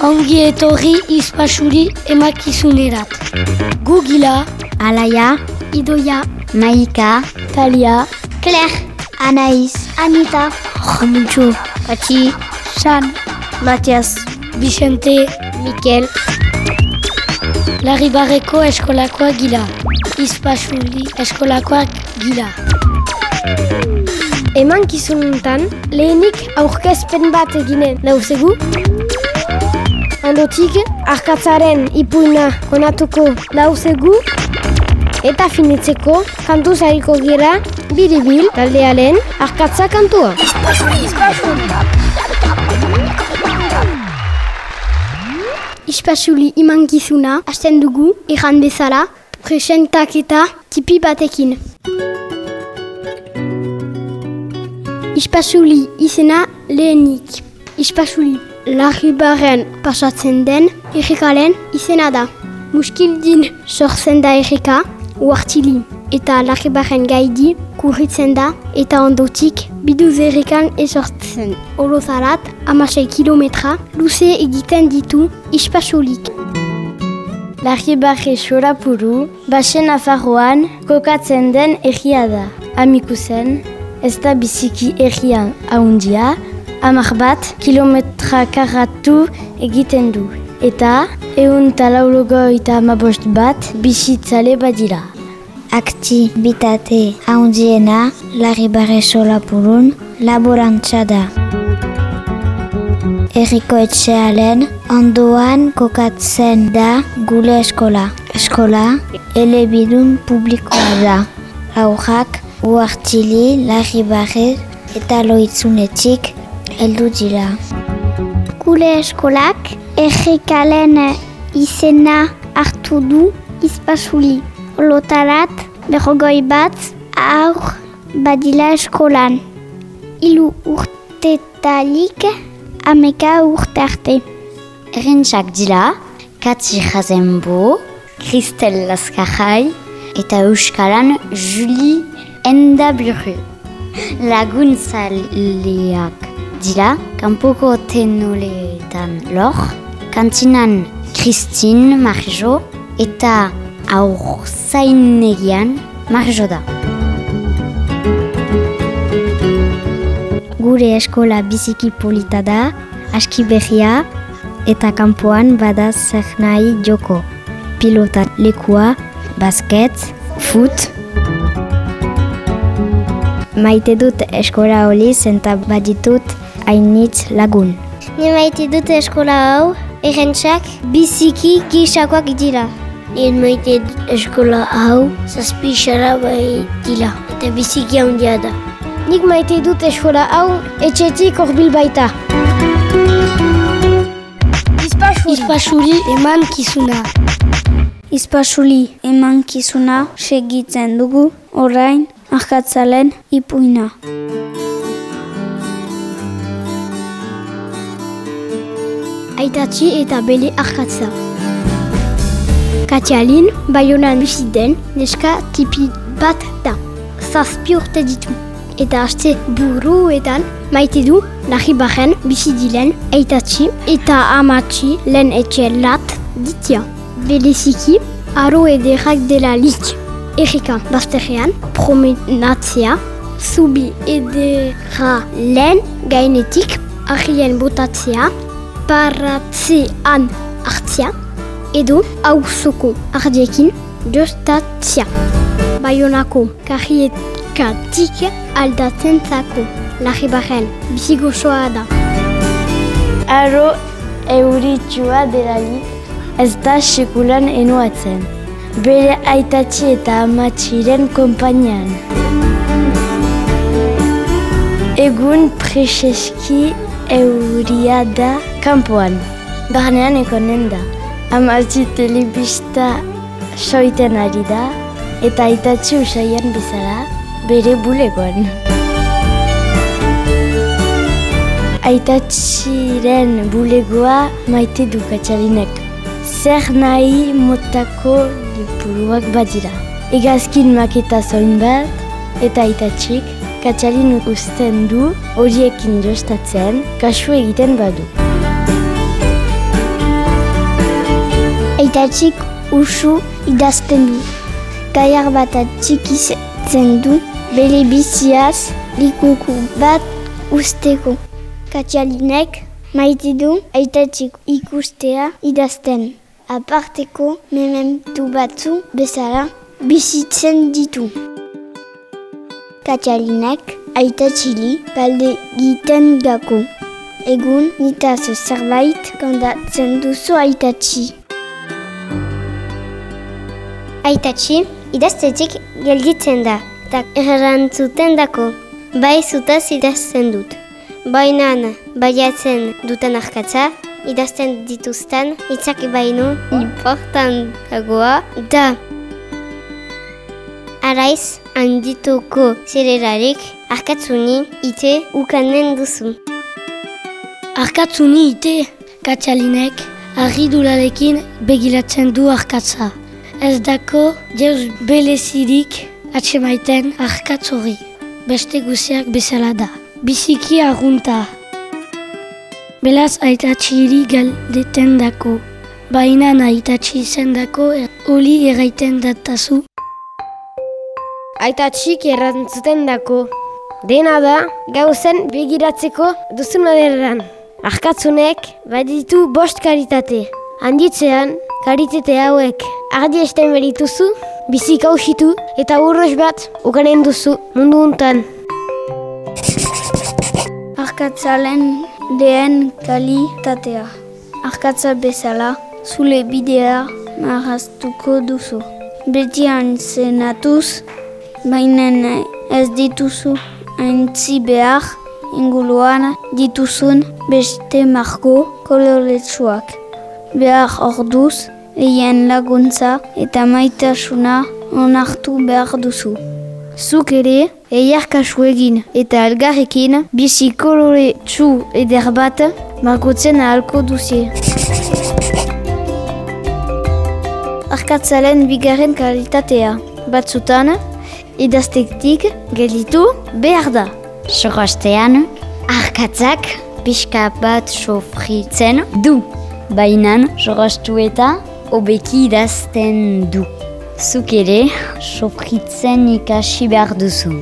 Ongi etorri izpasuri emakizunerat. Gu gila, Alaia, Idoia, Maika, Talia, Claire, Anaïs, Anita, Jamuntxo, Patxi, San, Matias, Vicente, Mikel, Larribarreko eskolakoak gila. Izpasuri eskolakoak gila. Eman kizununtan, lehenik aurkezpen bat eginen dauzegu. Ondotik, arkatzaren ipuina konatuko dauzegu. Eta finitzeko, kantu zariko gira, biribil, taldearen, arkatza kantua. Ispasuli imankizuna hasten dugu iran bezala presentaketa tipi batekin. Ispasuli izena lehenik. Ispasuli larribaren pasatzen den errekalen izena da. Muskildin sortzen da erreka, uartili eta larribaren gaidi kurritzen da eta ondotik biduz errekan esortzen. Orozarat, amasei kilometra, luze egiten ditu ispasulik. Larribarre sorapuru, basen afarroan kokatzen den erria da. Amikusen, ez da biziki errian haundia, amak bat kilometra karratu egiten du. Eta eun talaulogo eta amabost bat bizitzale badira. Aktibitate haundiena Larribarre solapurun laborantza da. Herriko etxealen ondoan kokatzen da gule eskola. Eskola elebidun publikoa da. Aurrak uartili Larribarre eta loitzunetik heldu dira. Gure eskolak errekalen izena hartu du izpasuli. Lotarat berrogoi bat aur badila eskolan. Ilu urtetalik ameka urte arte. Errentxak dira, Katzi Jazenbo, Kristel Laskajai eta Euskalan Juli Endaburu. Laguntzaleak dira, kanpoko tenoleetan lor, kantinan Kristin Marjo eta aur zainegian Marjo da. Gure eskola biziki polita da, aski berria eta kanpoan bada zer nahi joko. Pilota lekua, basket, foot. Maite dut eskola hori zenta baditut hainitz lagun. Ni maite dut eskola hau, errentxak biziki gisakoak dira. Nien maite dut eskola hau, zazpi xara bai dila, eta biziki handia da. Nik maite dut eskola hau, etxetik horbil baita. Ispasuri eman kizuna. Izpasuli emankizuna segitzen dugu orain arkatzalen ipuina. Aitatxi eta bele arkatza. Katialin, baionan bizi den, neska tipi bat da. Zazpi urte ditu. Eta haste buruetan maite du nahi baren bizi dilen aitatxi eta amatxi lehen etxe lat ditia. Beleziki, aro ederrak dela lik. Erika bazterrean, promenatzea, zubi edera lehen gainetik, ahien botatzea, paratzean hartzea, edo auzoko ardiekin jostatzea. Baionako karriekatik aldatzen zako, larribaren bizigosoa da. Aro euritsua delarik ez da sekulan enuatzen. Bere aitatxi eta amatxiren konpainian. Egun preseski euria da kanpoan. Barnean ekonen da. Amatxi telebista soiten ari da eta aitatxi usaian bizara bere bulegoan. Aitatxiren bulegoa maite du katxalinek zer nahi motako liburuak badira. Egazkin maketa zoin bat, eta itatxik, katxalin usten du, horiekin jostatzen, kasu egiten badu. Aitatxik usu idazten du. Gaiar bat atxikitzen du, bere biziaz likuku bat usteko. Katxalinek maite du aitatxik ikustea idazten. Aparteko mementu batzu bezala bizitzen ditu. Katxalinek aitatxili balde giten gako. Egun nitaz zerbait kondatzen duzu aitatxi. Aitatxi, idaztetik gelditzen da, eta errantzuten dako. Bai zutaz idazten dut. Bainan, baiatzen duten arkatza, idazten dituzten, itzak baino, importantagoa da. Araiz, handituko zererarik, arkatzuni ite ukanen duzu. Arkatzuni ite, katxalinek, arridularekin begiratzen du arkatza. Ez dako deus belezirik atsemaiten arkatz hori. Beste guziak bezala da. Biziki argunta. Belaz aitatxiri galdeten dako. Baina aitatxi zen dako, oli erraiten datazu. Aitatxik errantzuten dako. Dena da, gauzen begiratzeko duzun aderran. Arkatzunek baditu bost karitate. Handitzean, karitate hauek ardi esten berituzu, bizik hausitu eta urros bat ukanen duzu mundu untan. Arkatzalen lehen kalitatea. Arkatza bezala, zule bidea marraztuko duzu. Beti antzenatuz, baina ez dituzu aintzi behar inguluan dituzun beste marko koloretsuak. Behar orduz, eien laguntza eta maitasuna onartu behar duzu. Zuk ere, eiar kasu egin eta algarrekin bizi kolore txu eder bat markotzen ahalko duzie. Arkatzalen bigarren kalitatea. Batzutan, idaztektik gelditu behar da. Sorostean, arkatzak pixka bat sofritzen du. Bainan, sorostu eta obeki idazten du. Zuk ere, sofritzen ikasi behar duzu.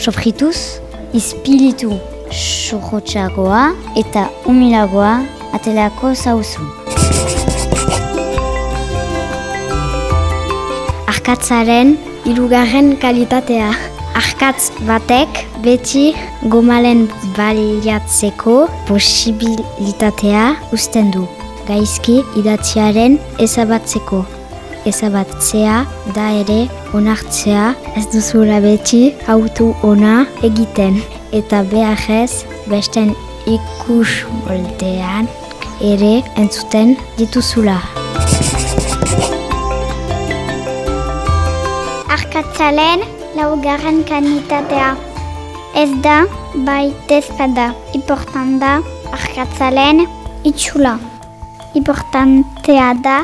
Sofrituz, izpilitu sorotxagoa eta umilagoa atelako zauzu. Arkatzaren hirugarren kalitatea. Arkatz batek beti gomalen baliatzeko posibilitatea uzten du. Gaizki idatziaren ezabatzeko. Ezabatzea da ere onartzea ez duzula beti autu ona egiten. Eta beharrez besten ikus moldean ere entzuten dituzula. Arkatzalen laugarren kanitatea. Ez da, bai tezpada. Iportan da, arkatzalen itxula. Importantea da,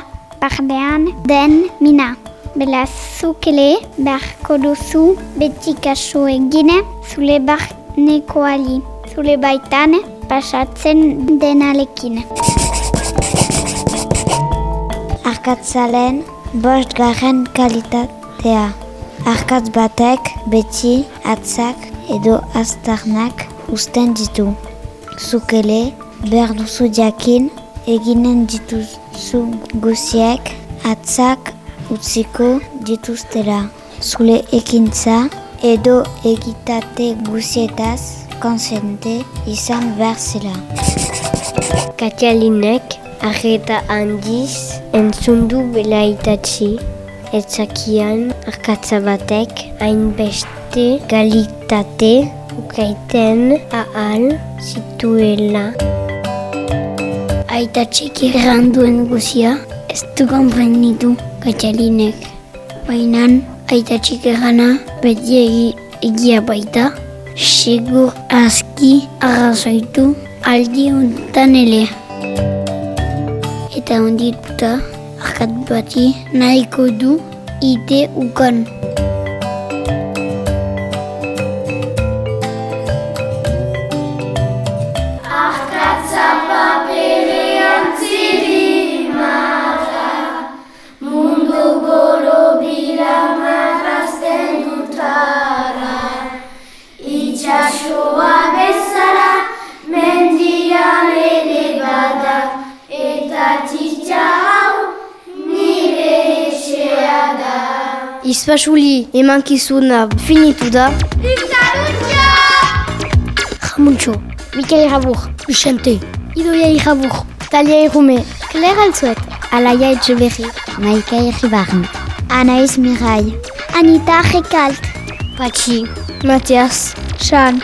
bardean den mina. Bela zukele beharko duzu beti kasu egin zule barnekoali. Zule baitan pasatzen denalekin. Arkatzalen bost garren kalitatea. Arkatz batek beti atzak edo aztarnak usten ditu. Zukele behar duzu jakin eginen dituzu guziek atzak utziko dituztera. Zule ekintza edo egitate guzietaz konsente izan behar zela. Katialinek arreta handiz entzundu bela itatzi. Etzakian arkatza batek hainbeste galitate ukaiten ahal zituela. Aitatxik erranduen guzia ez du konprenitu katxalinek. Bainan aitatxik errana beti egi, egia baita, segur aski arrazoitu aldi untan ele. Eta ondituta arkat bati nahiko du ide ukan. itxasua bezala mendiaren ebada eta txitsa hau nire esea da. Izpasuli emankizuna finitu da. Iktarutia! Jamuntxo, Mikel Irabur, Uxente, Idoia Irabur, Talia Irume, Claire Altzuet, Alaia Etxeberri, Maika Irribarren, Anaïs Mirai, Anita Rekalt, Pachi, Mathias, 山。